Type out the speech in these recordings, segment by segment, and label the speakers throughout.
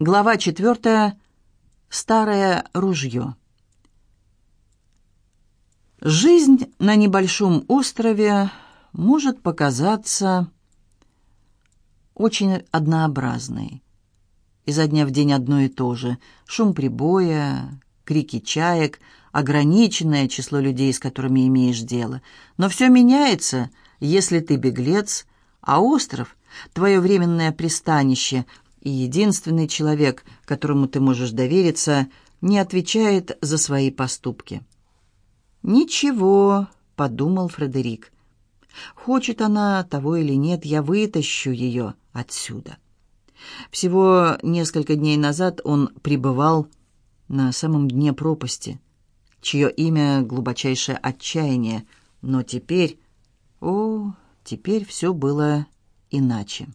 Speaker 1: Глава четвертая. Старое ружье. Жизнь на небольшом острове может показаться очень однообразной. Изо дня в день одно и то же. Шум прибоя, крики чаек, ограниченное число людей, с которыми имеешь дело. Но все меняется, если ты беглец, а остров — твое временное пристанище — и единственный человек, которому ты можешь довериться, не отвечает за свои поступки. «Ничего», — подумал Фредерик. «Хочет она того или нет, я вытащу ее отсюда». Всего несколько дней назад он пребывал на самом дне пропасти, чье имя — глубочайшее отчаяние, но теперь... О, теперь все было иначе.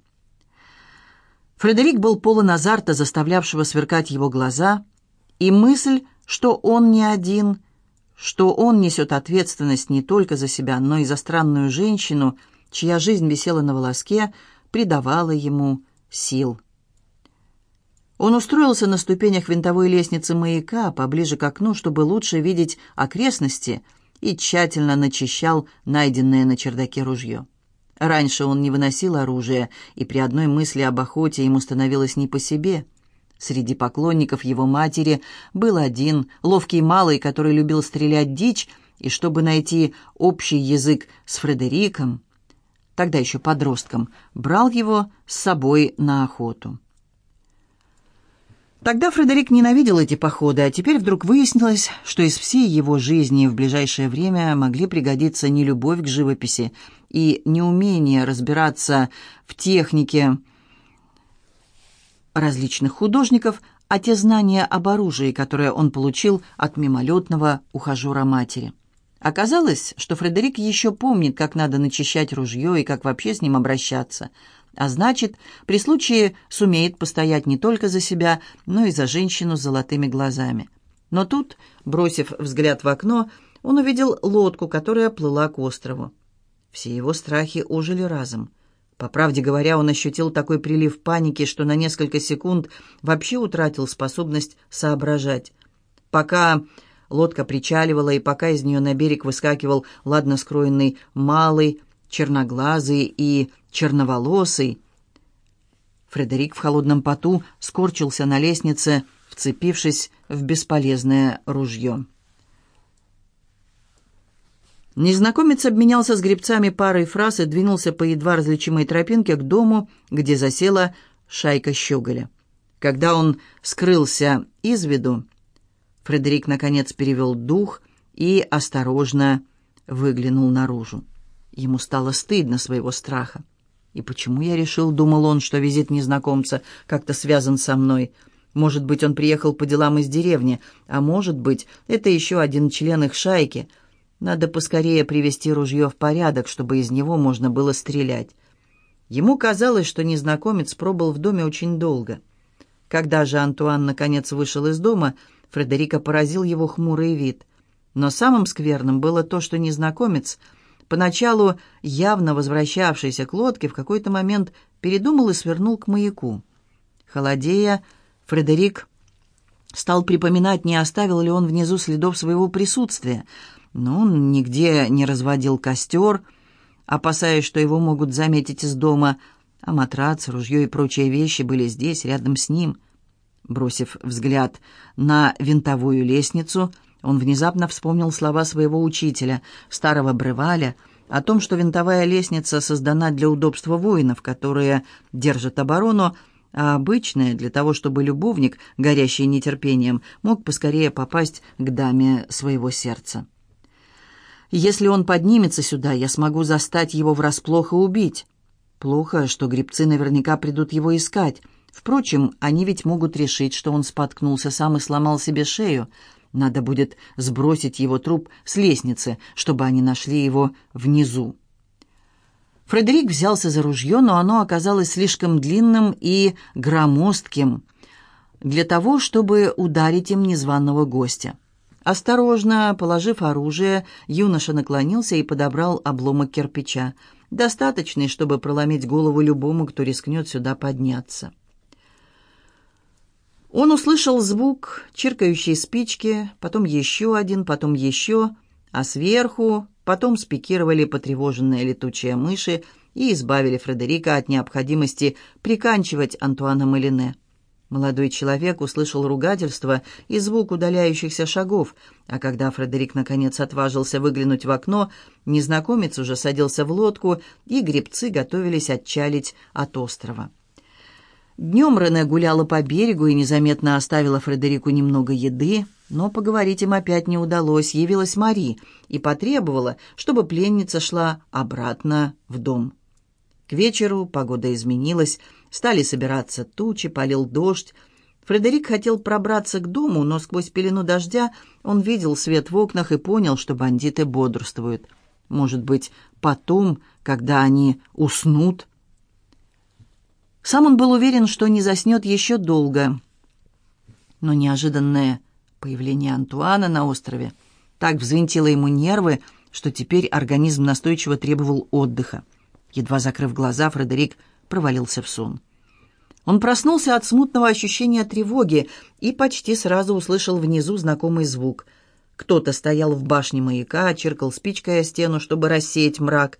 Speaker 1: Фредерик был полон азарта, заставлявшего сверкать его глаза, и мысль, что он не один, что он несет ответственность не только за себя, но и за странную женщину, чья жизнь висела на волоске, придавала ему сил. Он устроился на ступенях винтовой лестницы маяка, поближе к окну, чтобы лучше видеть окрестности, и тщательно начищал найденное на чердаке ружье. Раньше он не выносил оружие, и при одной мысли об охоте ему становилось не по себе. Среди поклонников его матери был один, ловкий малый, который любил стрелять дичь, и чтобы найти общий язык с Фредериком, тогда еще подростком, брал его с собой на охоту. Тогда Фредерик ненавидел эти походы, а теперь вдруг выяснилось, что из всей его жизни в ближайшее время могли пригодиться не любовь к живописи и неумение разбираться в технике различных художников, а те знания об оружии, которые он получил от мимолетного ухажера матери. Оказалось, что Фредерик еще помнит, как надо начищать ружье и как вообще с ним обращаться – а значит, при случае сумеет постоять не только за себя, но и за женщину с золотыми глазами. Но тут, бросив взгляд в окно, он увидел лодку, которая плыла к острову. Все его страхи ожили разом. По правде говоря, он ощутил такой прилив паники, что на несколько секунд вообще утратил способность соображать. Пока лодка причаливала, и пока из нее на берег выскакивал ладно скроенный малый, черноглазый и черноволосый. Фредерик в холодном поту скорчился на лестнице, вцепившись в бесполезное ружье. Незнакомец обменялся с гребцами парой фраз и двинулся по едва различимой тропинке к дому, где засела шайка щеголя. Когда он скрылся из виду, Фредерик, наконец, перевел дух и осторожно выглянул наружу. Ему стало стыдно своего страха. И почему я решил, думал он, что визит незнакомца как-то связан со мной? Может быть, он приехал по делам из деревни, а может быть, это еще один член их шайки. Надо поскорее привести ружье в порядок, чтобы из него можно было стрелять. Ему казалось, что незнакомец пробыл в доме очень долго. Когда же Антуан наконец вышел из дома, Фредерика поразил его хмурый вид. Но самым скверным было то, что незнакомец — Поначалу явно возвращавшийся к лодке в какой-то момент передумал и свернул к маяку. Холодея, Фредерик стал припоминать, не оставил ли он внизу следов своего присутствия, но он нигде не разводил костер, опасаясь, что его могут заметить из дома, а матрац, ружье и прочие вещи были здесь, рядом с ним. Бросив взгляд на винтовую лестницу, он внезапно вспомнил слова своего учителя, старого Бреваля, о том, что винтовая лестница создана для удобства воинов, которые держат оборону, а обычная для того, чтобы любовник, горящий нетерпением, мог поскорее попасть к даме своего сердца. «Если он поднимется сюда, я смогу застать его врасплох и убить. Плохо, что грибцы наверняка придут его искать. Впрочем, они ведь могут решить, что он споткнулся сам и сломал себе шею. Надо будет сбросить его труп с лестницы, чтобы они нашли его внизу. Фредерик взялся за ружье, но оно оказалось слишком длинным и громоздким для того, чтобы ударить им незваного гостя. Осторожно, положив оружие, юноша наклонился и подобрал обломок кирпича, достаточный, чтобы проломить голову любому, кто рискнет сюда подняться. Он услышал звук чиркающей спички, потом еще один, потом еще, а сверху потом спикировали потревоженные летучие мыши и избавили Фредерика от необходимости приканчивать Антуана Малине. Молодой человек услышал ругательство и звук удаляющихся шагов, а когда Фредерик наконец отважился выглянуть в окно, незнакомец уже садился в лодку, и гребцы готовились отчалить от острова. Днем Рене гуляла по берегу и незаметно оставила Фредерику немного еды, но поговорить им опять не удалось. Явилась Мари и потребовала, чтобы пленница шла обратно в дом. К вечеру погода изменилась, стали собираться тучи, полил дождь. Фредерик хотел пробраться к дому, но сквозь пелену дождя он видел свет в окнах и понял, что бандиты бодрствуют. Может быть, потом, когда они уснут? Сам он был уверен, что не заснет еще долго. Но неожиданное появление Антуана на острове так взвинтило ему нервы, что теперь организм настойчиво требовал отдыха. Едва закрыв глаза, Фредерик провалился в сон. Он проснулся от смутного ощущения тревоги и почти сразу услышал внизу знакомый звук. Кто-то стоял в башне маяка, чиркал спичкой о стену, чтобы рассеять мрак.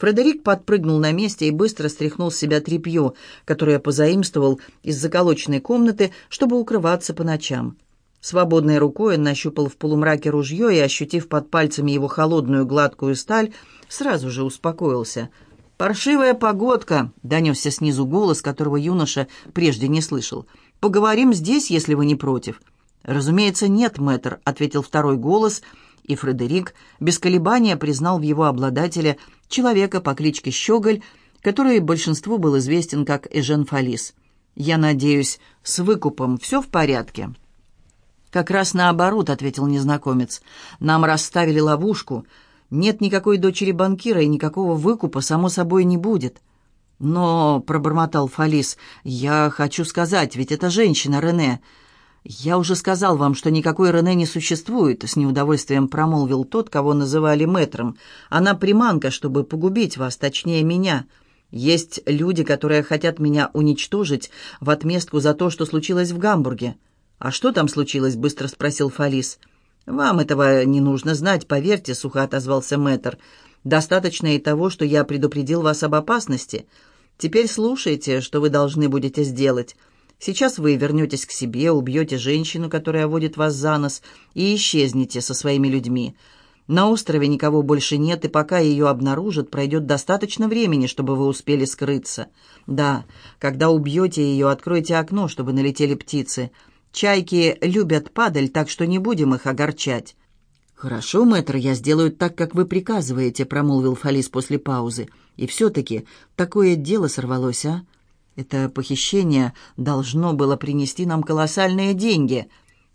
Speaker 1: Фредерик подпрыгнул на месте и быстро стряхнул с себя тряпье, которое позаимствовал из заколоченной комнаты, чтобы укрываться по ночам. Свободной рукой он нащупал в полумраке ружье и, ощутив под пальцами его холодную гладкую сталь, сразу же успокоился — «Паршивая погодка», — донесся снизу голос, которого юноша прежде не слышал. «Поговорим здесь, если вы не против». «Разумеется, нет, мэтр», — ответил второй голос, и Фредерик без колебания признал в его обладателя человека по кличке Щеголь, который большинству был известен как Эжен Фалис. «Я надеюсь, с выкупом все в порядке?» «Как раз наоборот», — ответил незнакомец. «Нам расставили ловушку». Нет никакой дочери банкира и никакого выкупа, само собой, не будет. Но, — пробормотал Фалис, — я хочу сказать, ведь это женщина, Рене. Я уже сказал вам, что никакой Рене не существует, — с неудовольствием промолвил тот, кого называли мэтром. Она приманка, чтобы погубить вас, точнее, меня. Есть люди, которые хотят меня уничтожить в отместку за то, что случилось в Гамбурге. «А что там случилось?» — быстро спросил Фалис. — «Вам этого не нужно знать, поверьте», — сухо отозвался мэтр. «Достаточно и того, что я предупредил вас об опасности. Теперь слушайте, что вы должны будете сделать. Сейчас вы вернетесь к себе, убьете женщину, которая водит вас за нос, и исчезнете со своими людьми. На острове никого больше нет, и пока ее обнаружат, пройдет достаточно времени, чтобы вы успели скрыться. Да, когда убьете ее, откройте окно, чтобы налетели птицы». Чайки любят падаль, так что не будем их огорчать». «Хорошо, мэтр, я сделаю так, как вы приказываете», — промолвил Фалис после паузы. «И все-таки такое дело сорвалось, а? Это похищение должно было принести нам колоссальные деньги».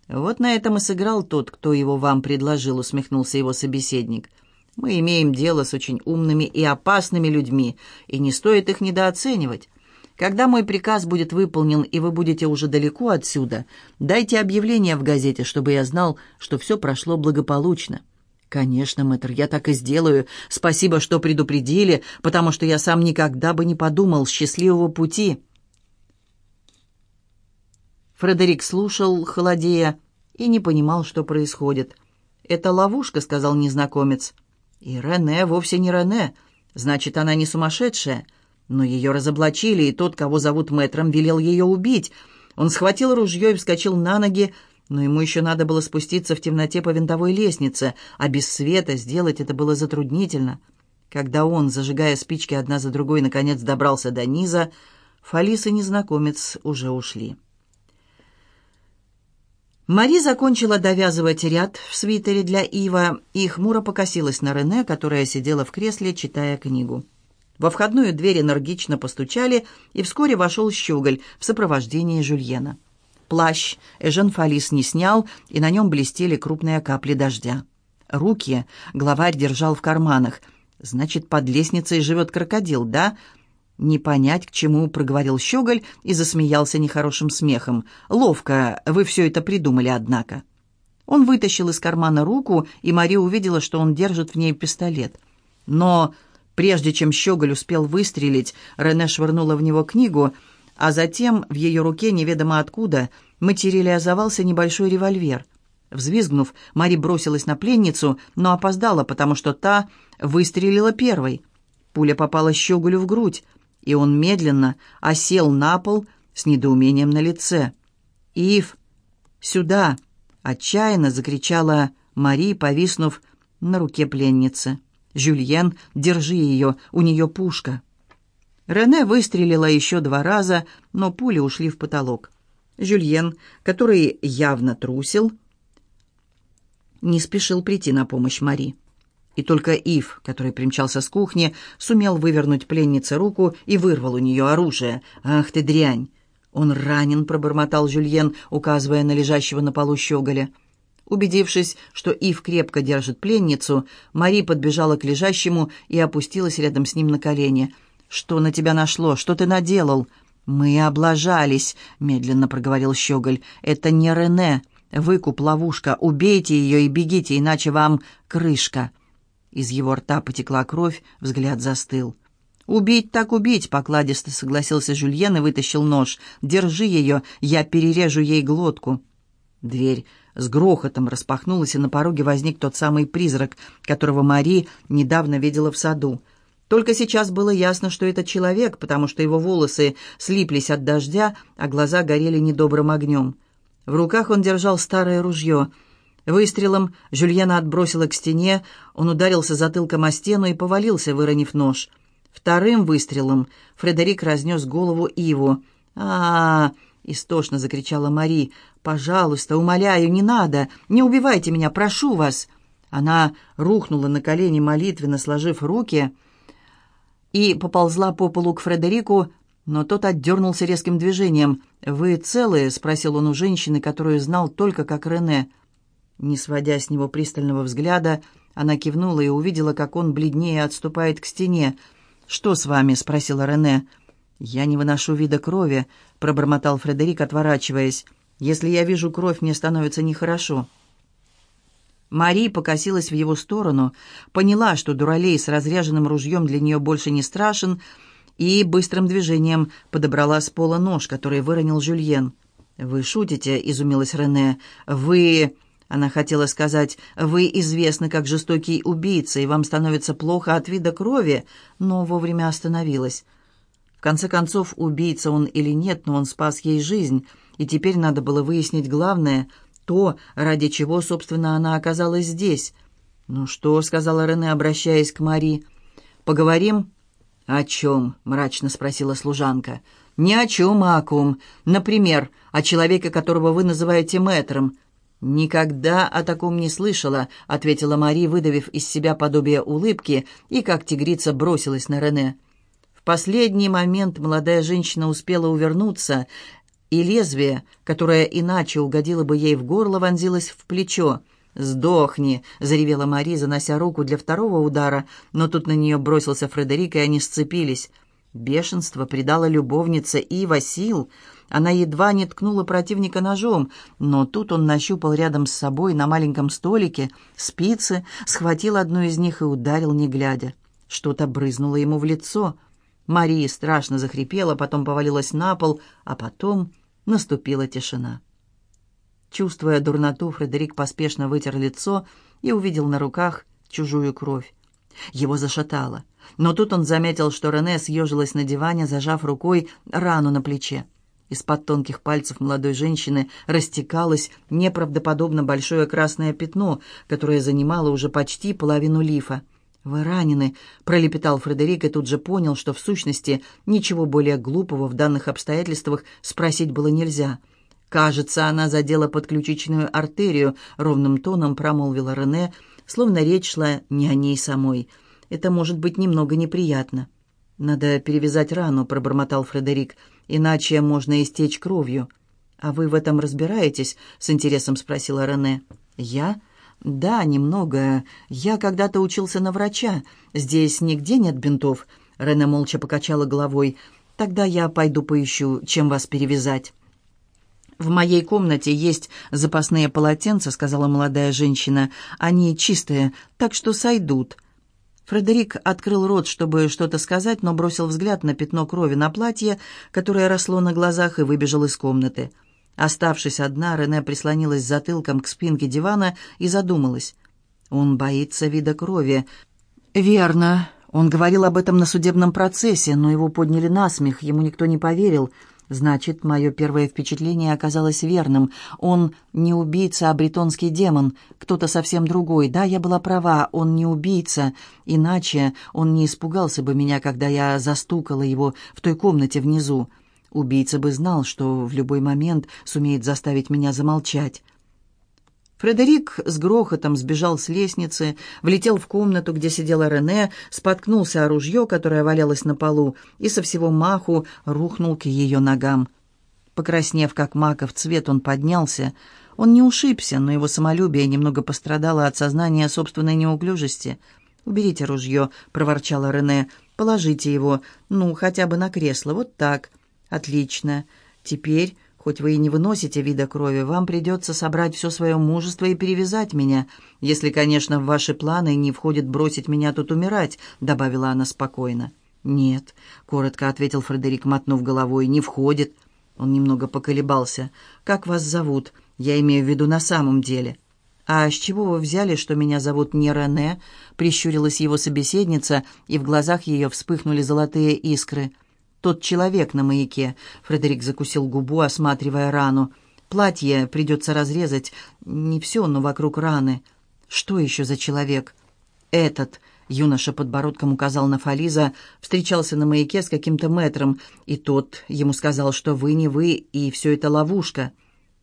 Speaker 1: «Вот на этом и сыграл тот, кто его вам предложил», — усмехнулся его собеседник. «Мы имеем дело с очень умными и опасными людьми, и не стоит их недооценивать. Когда мой приказ будет выполнен, и вы будете уже далеко отсюда, дайте объявление в газете, чтобы я знал, что все прошло благополучно». «Конечно, мэтр, я так и сделаю. Спасибо, что предупредили, потому что я сам никогда бы не подумал счастливого пути». Фредерик слушал, холодея, и не понимал, что происходит. «Это ловушка», — сказал незнакомец. «И Рене вовсе не Рене. Значит, она не сумасшедшая. Но ее разоблачили, и тот, кого зовут мэтром, велел ее убить. Он схватил ружье и вскочил на ноги, но ему еще надо было спуститься в темноте по винтовой лестнице, а без света сделать это было затруднительно. Когда он, зажигая спички одна за другой, наконец добрался до низа, Фалис и незнакомец уже ушли. Мари закончила довязывать ряд в свитере для Ива и хмуро покосилась на Рене, которая сидела в кресле, читая книгу. Во входную дверь энергично постучали, и вскоре вошел Щеголь в сопровождении Жюльена. Плащ Эжен Фалис не снял, и на нем блестели крупные капли дождя. Руки главарь держал в карманах. «Значит, под лестницей живет крокодил, да?» «Не понять, к чему», — проговорил Щеголь и засмеялся нехорошим смехом. «Ловко вы все это придумали, однако». Он вытащил из кармана руку, и Мария увидела, что он держит в ней пистолет. Но Прежде чем Щеголь успел выстрелить, Рене швырнула в него книгу, а затем в ее руке неведомо откуда материализовался небольшой револьвер. Взвизгнув, Мари бросилась на пленницу, но опоздала, потому что та выстрелила первой. Пуля попала Щеголю в грудь, и он медленно осел на пол с недоумением на лице. «Ив, сюда!» — отчаянно закричала Мари, повиснув на руке пленницы. «Жюльен, держи ее, у нее пушка!» Рене выстрелила еще два раза, но пули ушли в потолок. Жюльен, который явно трусил, не спешил прийти на помощь Мари. И только Ив, который примчался с кухни, сумел вывернуть пленнице руку и вырвал у нее оружие. «Ах ты дрянь!» «Он ранен», — пробормотал Жюльен, указывая на лежащего на полу щеголя. Убедившись, что Ив крепко держит пленницу, Мари подбежала к лежащему и опустилась рядом с ним на колени. «Что на тебя нашло? Что ты наделал?» «Мы облажались», — медленно проговорил Щеголь. «Это не Рене. Выкуп, ловушка. Убейте ее и бегите, иначе вам крышка». Из его рта потекла кровь, взгляд застыл. «Убить так убить», — покладисто согласился Жюльен и вытащил нож. «Держи ее, я перережу ей глотку». Дверь с грохотом распахнулась, и на пороге возник тот самый призрак, которого Мари недавно видела в саду. Только сейчас было ясно, что это человек, потому что его волосы слиплись от дождя, а глаза горели недобрым огнем. В руках он держал старое ружье. Выстрелом Жюльена отбросило к стене, он ударился затылком о стену и повалился, выронив нож. Вторым выстрелом Фредерик разнес голову Иву. а, -а, -а истошно закричала Мари. «Пожалуйста, умоляю, не надо! Не убивайте меня, прошу вас!» Она рухнула на колени молитвенно, сложив руки, и поползла по полу к Фредерику, но тот отдернулся резким движением. «Вы целые?» — спросил он у женщины, которую знал только как Рене. Не сводя с него пристального взгляда, она кивнула и увидела, как он бледнее отступает к стене. «Что с вами?» — спросила Рене. «Я не выношу вида крови», — пробормотал Фредерик, отворачиваясь. «Если я вижу кровь, мне становится нехорошо». Мари покосилась в его сторону, поняла, что дуралей с разряженным ружьем для нее больше не страшен, и быстрым движением подобрала с пола нож, который выронил Жюльен. «Вы шутите?» — изумилась Рене. «Вы...» Она хотела сказать, «Вы известны как жестокий убийца, и вам становится плохо от вида крови», но вовремя остановилась. В конце концов, убийца он или нет, но он спас ей жизнь, и теперь надо было выяснить главное, то, ради чего, собственно, она оказалась здесь. «Ну что?» — сказала Рене, обращаясь к Мари. «Поговорим?» «О чем?» — мрачно спросила служанка. «Ни о чем, а о ком. Например, о человеке, которого вы называете мэтром. «Никогда о таком не слышала», — ответила Мари, выдавив из себя подобие улыбки, и как тигрица бросилась на Рене. В последний момент молодая женщина успела увернуться, и лезвие, которое иначе угодило бы ей в горло, вонзилось в плечо. «Сдохни!» — заревела Мари, занося руку для второго удара, но тут на нее бросился Фредерик, и они сцепились. Бешенство придало любовнице Ива сил — она едва не ткнула противника ножом, но тут он нащупал рядом с собой на маленьком столике спицы, схватил одну из них и ударил, не глядя. Что-то брызнуло ему в лицо. Мария страшно захрипела, потом повалилась на пол, а потом наступила тишина. Чувствуя дурноту, Фредерик поспешно вытер лицо и увидел на руках чужую кровь. Его зашатало. Но тут он заметил, что Рене съежилась на диване, зажав рукой рану на плече. Из-под тонких пальцев молодой женщины растекалось неправдоподобно большое красное пятно, которое занимало уже почти половину лифа. «Вы ранены», — пролепетал Фредерик и тут же понял, что в сущности ничего более глупого в данных обстоятельствах спросить было нельзя. «Кажется, она задела подключичную артерию», — ровным тоном промолвила Рене, словно речь шла не о ней самой. «Это может быть немного неприятно». «Надо перевязать рану», — пробормотал Фредерик, — иначе можно истечь кровью. «А вы в этом разбираетесь?» — с интересом спросила Рене. «Я?» «Да, немного. Я когда-то учился на врача. Здесь нигде нет бинтов». Рене молча покачала головой. «Тогда я пойду поищу, чем вас перевязать». «В моей комнате есть запасные полотенца», — сказала молодая женщина. «Они чистые, так что сойдут». Фредерик открыл рот, чтобы что-то сказать, но бросил взгляд на пятно крови на платье, которое росло на глазах, и выбежал из комнаты. Оставшись одна, Рене прислонилась затылком к спинке дивана и задумалась. Он боится вида крови. «Верно. Он говорил об этом на судебном процессе, но его подняли на смех, ему никто не поверил. Значит, мое первое впечатление оказалось верным. Он не убийца, а бретонский демон, кто-то совсем другой. Да, я была права, он не убийца, иначе он не испугался бы меня, когда я застукала его в той комнате внизу. Убийца бы знал, что в любой момент сумеет заставить меня замолчать. Фредерик с грохотом сбежал с лестницы, влетел в комнату, где сидела Рене, споткнулся о ружье, которое валялось на полу, и со всего маху рухнул к ее ногам. Покраснев, как маков цвет, он поднялся. Он не ушибся, но его самолюбие немного пострадало от сознания собственной неуклюжести. «Уберите ружье», — проворчала Рене. «Положите его, ну, хотя бы на кресло, вот так». «Отлично. Теперь Хоть вы и не выносите вида крови, вам придется собрать все свое мужество и перевязать меня, если, конечно, в ваши планы не входит бросить меня тут умирать», — добавила она спокойно. «Нет», — коротко ответил Фредерик, мотнув головой, — «не входит». Он немного поколебался. «Как вас зовут? Я имею в виду на самом деле». «А с чего вы взяли, что меня зовут не Рене?» — прищурилась его собеседница, и в глазах ее вспыхнули золотые искры — тот человек на маяке. Фредерик закусил губу, осматривая рану. Платье придется разрезать. Не все, но вокруг раны. Что еще за человек? Этот, юноша подбородком указал на Фализа, встречался на маяке с каким-то мэтром, и тот ему сказал, что вы не вы, и все это ловушка.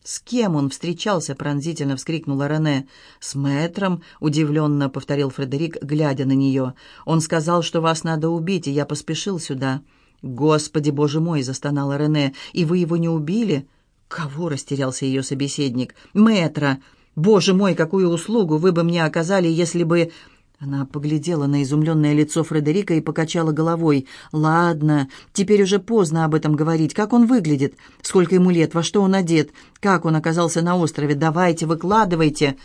Speaker 1: «С кем он встречался?» — пронзительно вскрикнула Рене. «С мэтром», — удивленно повторил Фредерик, глядя на нее. «Он сказал, что вас надо убить, и я поспешил сюда». «Господи, боже мой!» — застонала Рене. «И вы его не убили?» «Кого?» — растерялся ее собеседник. «Мэтра! Боже мой, какую услугу вы бы мне оказали, если бы...» Она поглядела на изумленное лицо Фредерика и покачала головой. «Ладно, теперь уже поздно об этом говорить. Как он выглядит? Сколько ему лет? Во что он одет? Как он оказался на острове? Давайте, выкладывайте!»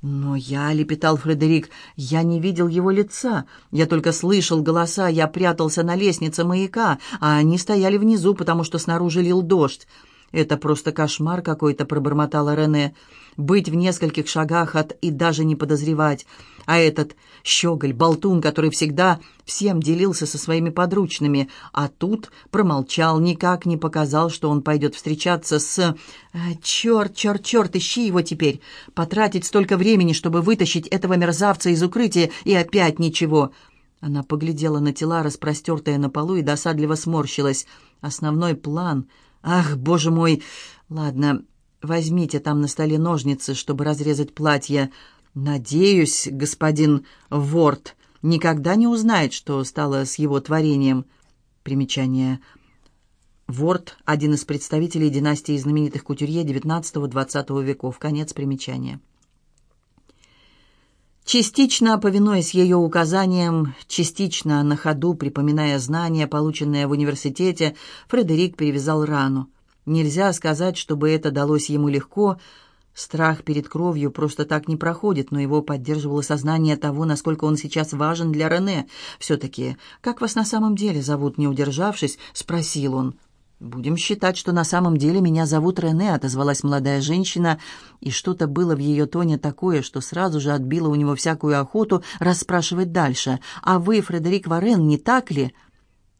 Speaker 1: «Но я», — лепетал Фредерик, — «я не видел его лица. Я только слышал голоса, я прятался на лестнице маяка, а они стояли внизу, потому что снаружи лил дождь. «Это просто кошмар какой-то», — пробормотала Рене. «Быть в нескольких шагах от и даже не подозревать. А этот щеголь, болтун, который всегда всем делился со своими подручными, а тут промолчал, никак не показал, что он пойдет встречаться с... Э, черт, черт, черт, ищи его теперь! Потратить столько времени, чтобы вытащить этого мерзавца из укрытия, и опять ничего!» Она поглядела на тела, распростертые на полу, и досадливо сморщилась. «Основной план...» «Ах, боже мой! Ладно, возьмите там на столе ножницы, чтобы разрезать платье. Надеюсь, господин Ворд никогда не узнает, что стало с его творением». Примечание. Ворд – один из представителей династии знаменитых кутюрье XIX-XX веков. Конец примечания. Частично повинуясь ее указаниям, частично на ходу, припоминая знания, полученные в университете, Фредерик перевязал рану. Нельзя сказать, чтобы это далось ему легко. Страх перед кровью просто так не проходит, но его поддерживало сознание того, насколько он сейчас важен для Рене. «Все-таки, как вас на самом деле зовут?» Не удержавшись, спросил он. «Будем считать, что на самом деле меня зовут Рене», — отозвалась молодая женщина, и что-то было в ее тоне такое, что сразу же отбило у него всякую охоту расспрашивать дальше. «А вы, Фредерик Варен, не так ли?»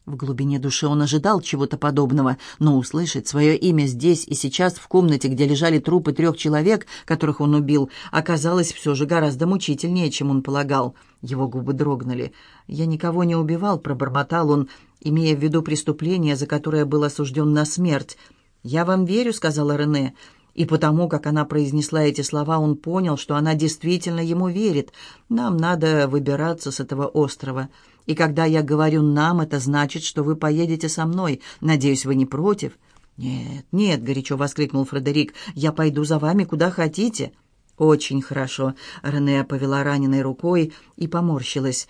Speaker 1: В глубине души он ожидал чего-то подобного, но услышать свое имя здесь и сейчас, в комнате, где лежали трупы трех человек, которых он убил, оказалось все же гораздо мучительнее, чем он полагал. Его губы дрогнули. «Я никого не убивал», — пробормотал он, имея в виду преступление, за которое был осужден на смерть. «Я вам верю», — сказала Рене, и потому, как она произнесла эти слова, он понял, что она действительно ему верит. «Нам надо выбираться с этого острова. И когда я говорю «нам», это значит, что вы поедете со мной. Надеюсь, вы не против?» «Нет, нет», — горячо воскликнул Фредерик, — «я пойду за вами куда хотите». «Очень хорошо», — Рене повела раненой рукой и поморщилась.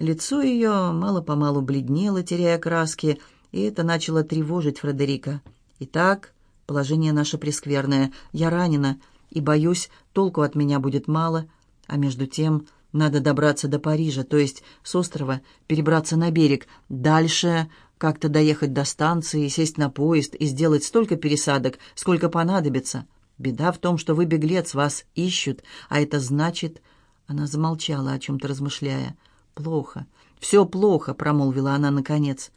Speaker 1: Лицо ее мало-помалу бледнело, теряя краски, и это начало тревожить Фредерика. «Итак, положение наше прескверное. Я ранена, и, боюсь, толку от меня будет мало. А между тем, Надо добраться до Парижа, то есть с острова перебраться на берег. Дальше как-то доехать до станции, сесть на поезд и сделать столько пересадок, сколько понадобится. Беда в том, что вы беглец, вас ищут, а это значит...» Она замолчала, о чем-то размышляя. «Плохо. Все плохо», — промолвила она наконец.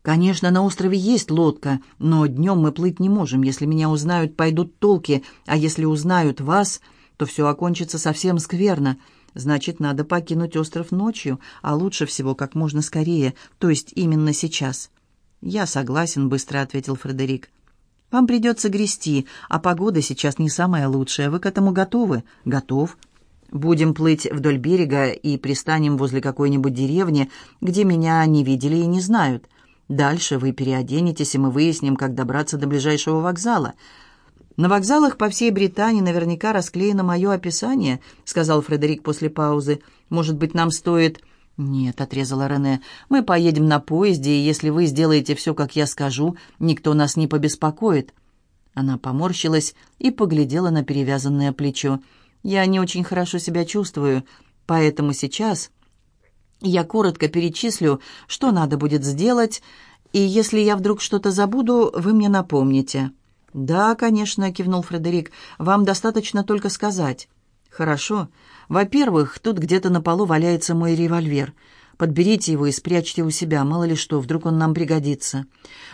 Speaker 1: «Конечно, на острове есть лодка, но днем мы плыть не можем. Если меня узнают, пойдут толки, а если узнают вас, то все окончится совсем скверно. Значит, надо покинуть остров ночью, а лучше всего как можно скорее, то есть именно сейчас». «Я согласен», — быстро ответил Фредерик. «Вам придется грести, а погода сейчас не самая лучшая. Вы к этому готовы?» «Готов». «Будем плыть вдоль берега и пристанем возле какой-нибудь деревни, где меня не видели и не знают. Дальше вы переоденетесь, и мы выясним, как добраться до ближайшего вокзала. «На вокзалах по всей Британии наверняка расклеено мое описание», — сказал Фредерик после паузы. «Может быть, нам стоит...» «Нет», — отрезала Рене, — «мы поедем на поезде, и если вы сделаете все, как я скажу, никто нас не побеспокоит». Она поморщилась и поглядела на перевязанное плечо. «Я не очень хорошо себя чувствую, поэтому сейчас я коротко перечислю, что надо будет сделать, и если я вдруг что-то забуду, вы мне напомните». «Да, конечно», — кивнул Фредерик, — «вам достаточно только сказать». «Хорошо. Во-первых, тут где-то на полу валяется мой револьвер. Подберите его и спрячьте у себя, мало ли что, вдруг он нам пригодится.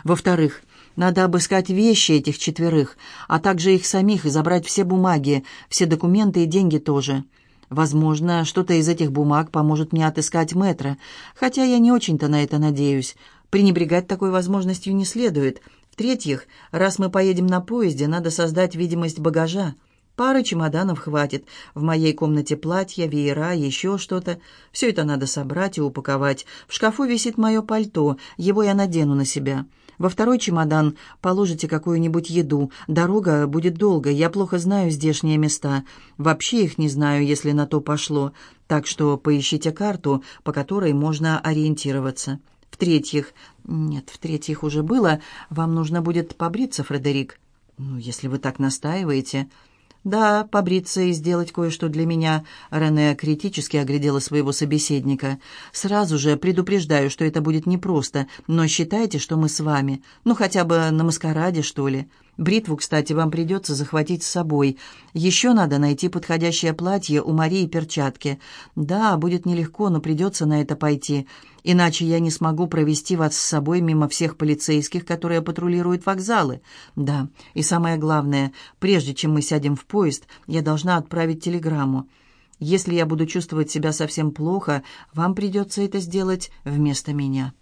Speaker 1: Во-вторых, надо обыскать вещи этих четверых, а также их самих и забрать все бумаги, все документы и деньги тоже. Возможно, что-то из этих бумаг поможет мне отыскать мэтра, хотя я не очень-то на это надеюсь. Пренебрегать такой возможностью не следует. В-третьих, раз мы поедем на поезде, надо создать видимость багажа. Пары чемоданов хватит. В моей комнате платья, веера, еще что-то. Все это надо собрать и упаковать. В шкафу висит мое пальто, его я надену на себя. Во второй чемодан положите какую-нибудь еду. Дорога будет долго, я плохо знаю здешние места. Вообще их не знаю, если на то пошло. Так что поищите карту, по которой можно ориентироваться. В-третьих, нет, в-третьих уже было, вам нужно будет побриться, Фредерик. Ну, если вы так настаиваете. «Да, побриться и сделать кое-что для меня», — Рене критически оглядела своего собеседника. «Сразу же предупреждаю, что это будет непросто, но считайте, что мы с вами. Ну, хотя бы на маскараде, что ли. Бритву, кстати, вам придется захватить с собой. Еще надо найти подходящее платье у Марии перчатки. Да, будет нелегко, но придется на это пойти. Иначе я не смогу провести вас с собой мимо всех полицейских, которые патрулируют вокзалы. Да, и самое главное, прежде чем мы сядем в поезд, я должна отправить телеграмму. Если я буду чувствовать себя совсем плохо, вам придется это сделать вместо меня».